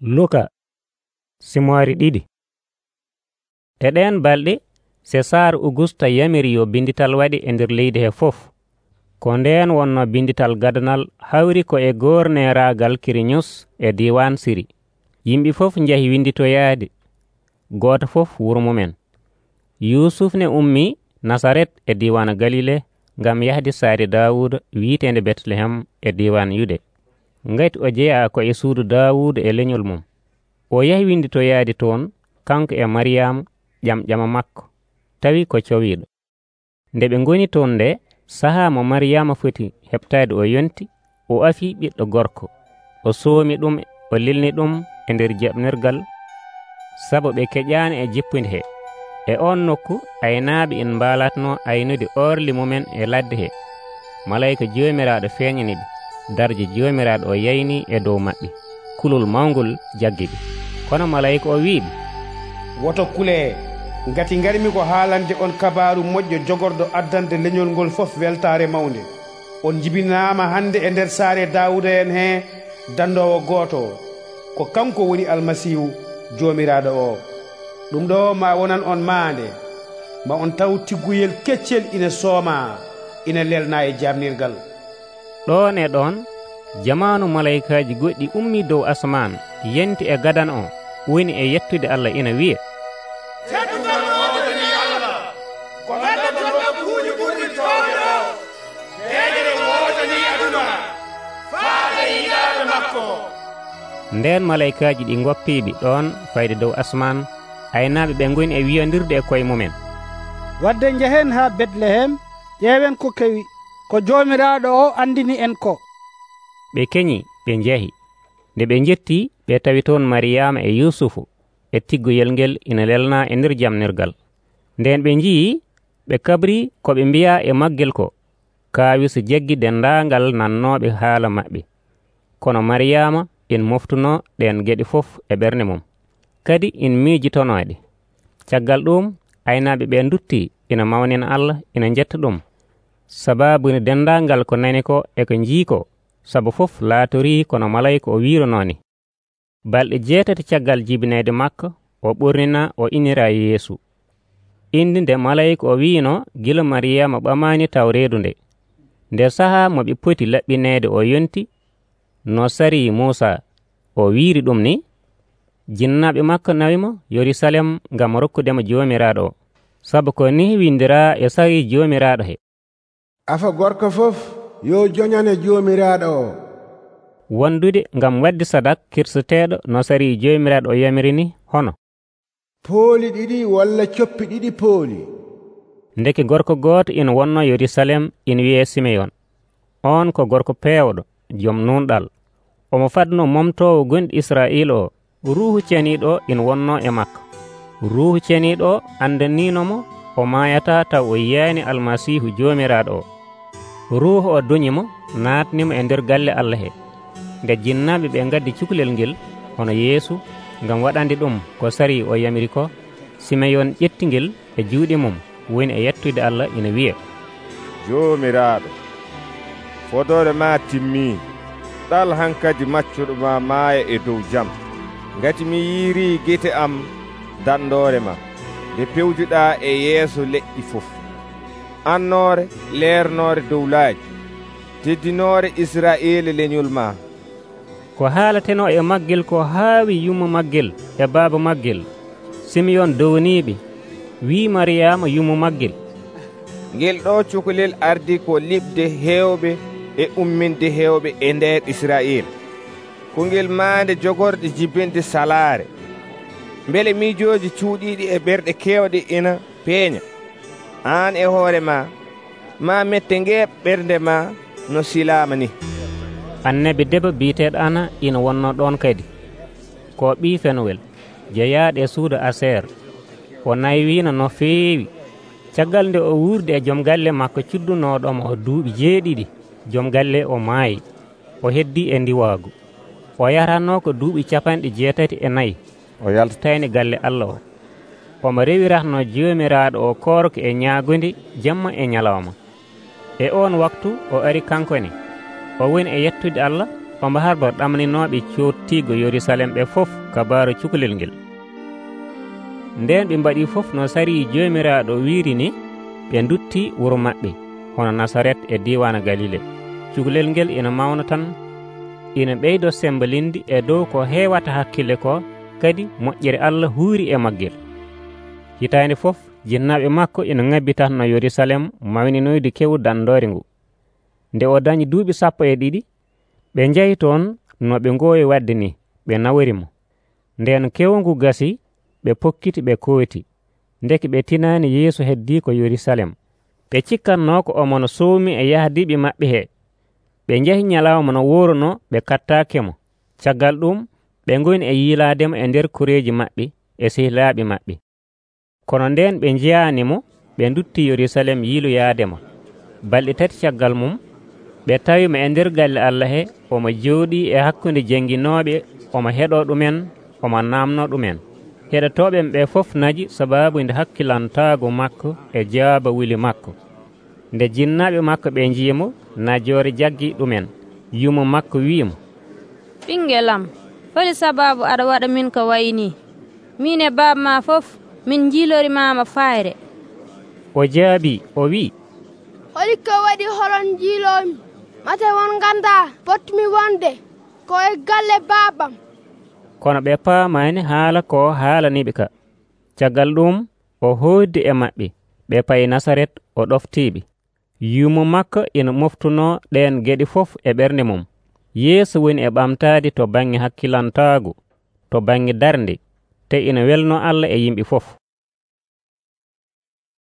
luka simoari ɗiɗi. E ɗen balɗe césar augusta yamiri yo bindital waɗi e nder leydi he fof. Ko nden wonno bindital gadanal hawri ko e gorneragal kirinus e diwan siri. Yimɓe fof jeehi winditoyaade. Goto fof wuro mumen yusuf ne ummi nasaret e diwan galile ngam yahde saare dawuda wiitende bethlehem e diwan yude. ngati o jeeya ko e suudu dawudu e leñol mum. O yahi winde to yaadi toon kanko e mariyama ƴamƴama makko. Tawi ko cowiɗo nde ɓe goni toon nde saha mo mariyama foti heɓtade o yonti o afi ɓiɗɗo gorko. O soomi ɗum o lilni ɗum e nder jaɓnirgal sabu ɓe keƴani e jippude he. E on nokku aynaaɓe en mbaalatno aynude orli mumen e ladde he. Malayka joomiraaɗo feeñani ɓe. darje jomiraɗo o yayni e dow maɓɓe. Kulol mawgol jaggi ɓe kono malayika o wiɓe woto kule ngati garmi ko haalande on kabaru moƴƴo jogorɗo addande leñol ngol fof weltare mawde on jibinama hande e nder saare dawuda en he dandowo gooto. Ko kanko woni almasihu jomiraɗo o. Ɗum ɗo ma wonan on maande. Ma on taw tigguyel keccel ina sooma ina lelna e jamnirgal ɗon e ɗon jamanu malayikaji goɗɗi ummi dow asman yenti e gadan o woni e yettude allah ina wiya nden malayikaji ɗi goppiɓe ɗon fayde dow asman aynaɓe ɓe goni e wiyandirde e koye mumen. Wadde jehen ha betlehem ƴeewen ko kewi ko jomiraɗo o andini en ko? Ɓe keñi ɓe njehi. Nde ɓe jetti ɓe tawi toon mariyama e yusufu e tiggoyel ngel ina lelna e nder jamnirgal. Nden ɓe njiyi ɓe kabri ko ɓe mbiya e maggel ko kawisu jaggi dendangal nannoɓe haala maɓɓe. Kono mariyama en moftuno ɗen geɗe fof e ɓernde mum. Kadi en miijitonoɗe caggal ɗum aynaɓe ɓe dutti ina mawnina allah ina jetta ɗum. sababu ne dendangal ko nani ko eko jii ko sabu fof laatori kono malayka o wiirononi balɗe jeetati caggal jibineede makko o ɓurnina o inira yeesu. Indi nde malayka o wiino gila mariyama ɓamaani taw reedu nde. Nde saha mo ɓe poti laɓɓineede o yonti no sari muusa o wiiri ɗum ni jinnaaɓe makko nawimo yerusalem ngam rokkudemo joomiraaɗo. O sabu ko ni windira e sawi joomiraaɗo he. afa gorko fof yo joñane joomiraaɗo. O wondude ngam wadde sadak kirseteeɗo no sari joomiraaɗo o yamirini hono. Pooli ɗiɗi walla coppi ɗiɗi pooli. Ndeke gorko gooto ina wonno yerusalem ina wiye simeyon. On ko gorko peewɗo joom nunɗal omo fadno momtowo gonɗi israil o ruhu ceniɗo ina wonno e makko. Ruhu ceniɗo o andaninomo o mayata taw o yiyani almasihu jomiraɗo o. ruhu o doñimo natnimo e nder galle allah he. Nde jinnaɓe ɓe gaddi cukalel ngel hono yeesu ngam waɗande ɗum ko sari o yamiri ko simeyon ƴettigel e juuɗe mum woni e yettude allah ina wiya joomiraaɗo fodore ma timmi ɗal hankadi maccuɗo ma maaya e dow jam. Ngati mi yiiri gite am dandoore ma nde pewjuɗa e yeeso leƴƴi fof. annore leernoore dow laaji. Teddinoore israiila leñol ma. Ko haalateno e maggel ko haawi yumo maggel e baaba maggel. Simeyon downiɓe wi mariyama yumo maggel. Ngel ɗo cukalel ardi ko liɓde heewɓe e umminde heewɓe e nder israiila ko ngel maande jogorɗe jibinde salaare. Beele miijoji cuuɗiɗi e ɓerɗe kewɗe ina peeña. an e hoore ma. Ma mette nge ɓernde ma no silama ni. Annabi deba biyeteɗo ana ina wonno ɗon kadi. Ko ɓi fenwel jeyaɗe e suuda aser o naywino no feewi. Caggal nde o wuurdi e joom galle makko cuddunoɗomo o duuɓi jeeɗiɗi joom galle o maayi. O heddi e ndiwaagu. O yaranno ko duuɓi capanɗe jeetati e nayyi o yaltatani galle allah o. omo rewiratno joomiraaɗo o korko e ñaagundi jamma e ñalawma. E on waktu o ari kankone o woni e yettude allah omo hardo ɗamninooɓe cottiigo yerusalem ɓe fof kabaaru cukalel ngel. Nden ɓe mbaɗi fof no sari joomiraaɗo wiiri ni ɓe dutti wuro maɓɓe hono nasaret e diwana galile. Cukalel ngel ina mawna tan ina ɓeydo sembalinde e dow ko heewata hakkille ko kadi moƴƴere allah huuri e maggel. hitande fof jinnaɓe makko ina ŋabbitatno yerusalem mawninoyde kewu dandore ngu. Nde o dañi duuɓi sappo e ɗiɗi ɓe jeeyi toon no ɓe ngowi wadde ni ɓe nawarimo nden kewu ngu gasi ɓe pokkiti ɓe kooti. Ndeke ɓe tinani yeeso heddi ko yerusalem. Ɓe cikkanno ko omono sowmi e yahdiɓe maɓɓe he. Ɓe jeehi ñalawma no wooruno ɓe kattakemo caggal ɗum ɓe goni e yiiladema e nder koreji maɓɓe e sehlaaɓe maɓɓe. kono nden ɓe jeyanimo ɓe dutti yerusalem yiiloyaadema balɗe tati caggal mum ɓe tawimo e nder galle allah he omo jooɗi e hakkude jenginoɓe omo heɗo ɗumen omo namno ɗumen. Heɗotoɓen ɓe foof naji sababude hakkillantago makko e jaaba wuli makko. Nde jinnaɓe makko ɓe jiimo najore jaggi ɗumen. Yumo makko wiimo ɓinguelam holi sababu aɗa waɗa min ko wayni. Min e baba ma fof min jiilorimama fayre o jaabi o wi'i holikka waɗi holon jiilomi mate won ganda pottumi wonde. Ko e galle baabam. Kono ɓe paamani haala ko haalaniɓe ka. Caggal ɗum o hooddi e maɓɓe. Ɓe payi nasaret o ɗoftiɓe yumo makko ina moftuno ɗen geɗe fof e ɓernde mum. Yeeso woni e ɓamtade to bange hakkilantaago to bange darde te ina welno Allah e yimɓe fof.